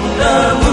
thunder.